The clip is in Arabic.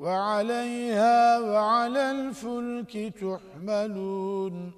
وعليها وعلى الفلك تحملون